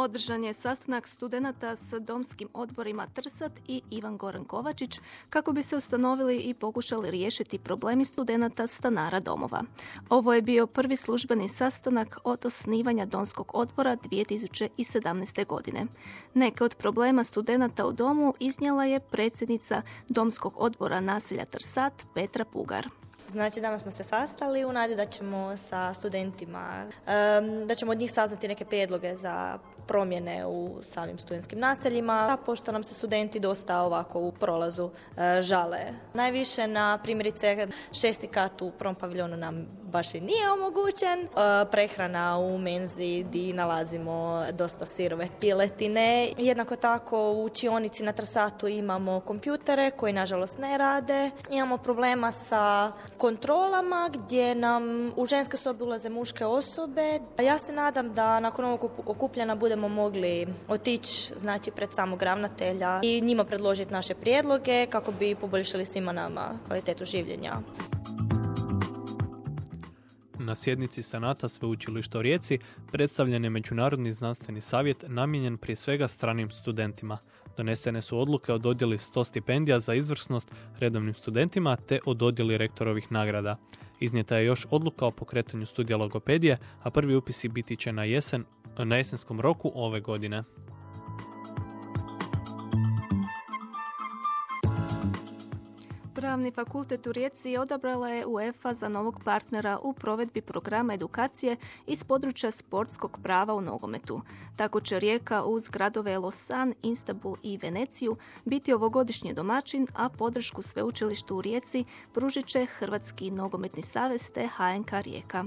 Održan je sastanak studenata s domskim odborima Trsat i Ivan Goran Kovačić kako bi se ustanovili i pokušali riješiti problemi studenata stanara domova. Ovo je bio prvi službeni sastanak od osnivanja domskog odbora 2017. godine. Neke od problema studenata u domu iznijela je predsjednica domskog odbora naselja Trsat Petra Pugar. Znači danas smo se sastali u nadi da ćemo sa studentima, da ćemo od njih saznati neke prijedloge za promjene u samim studentskim naseljima, pošto nam se studenti dosta ovako u prolazu e, žale. Najviše na primjerice šesti kat u prvom paviljonu nam baš i nije omogućen. E, prehrana u menzi di nalazimo dosta sirove piletine. Jednako tako u učionici na Trsatu imamo kompjutere koji nažalost ne rade. Imamo problema sa kontrolama gdje nam u ženske sobe ulaze muške osobe. Ja se nadam da nakon ovog okupljena budemo mogli otići znači pred samog ravnatelja i njima predložiti naše prijedloge kako bi poboljšali svima nama kvalitetu življenja. Na sjednici Senata Sveučilišta u Rijeci predstavljen je Međunarodni znanstveni savjet namijenjen prije svega stranim studentima. Donesene su odluke o dodjeli 100 stipendija za izvrsnost redovnim studentima te o dodjeli rektorovih nagrada. Iznijeta je još odluka o pokretanju studija logopedije, a prvi upisi biti će na jesen, na jesenskom roku ove godine. Pravni fakultet u Rijeci odabrala je UEFA za novog partnera u provedbi programa edukacije iz područja sportskog prava u nogometu. Tako će Rijeka uz gradove Losan, Istanbul i Veneciju biti ovogodišnji domaćin, a podršku sveučilištu u Rijeci pružit će Hrvatski nogometni savez te HNK Rijeka.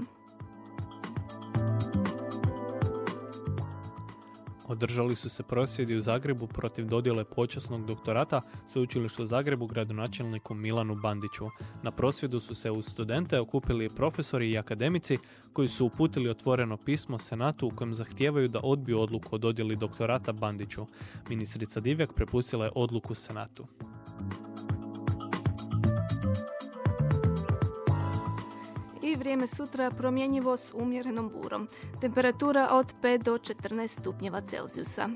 Održali su se prosvjedi u Zagrebu protiv dodjele počasnog doktorata sveučilišta u Zagrebu gradonačelniku Milanu Bandiću. Na prosvjedu su se uz studente okupili profesori i akademici koji su uputili otvoreno pismo Senatu u kojem zahtijevaju da odbiju odluku o dodjeli doktorata Bandiću. Ministrica Divjak prepustila je odluku Senatu. i vrijeme sutra promjenjivo s umjerenom burom. Temperatura od 5 do 14 stupnjeva Celzijusa.